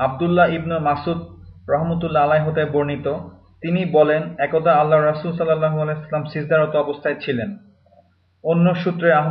আবদুল্লাহ ইবনু মাসুদ রহমতুল্লাহ আলাই হতে বর্ণিত। তিনি বলেন, একদা আল্লাহ রাসুল সাল্লাহ আলাইহি সিজদারত অবস্থায় ছিলেন। অন্য সূত্রে আহমদ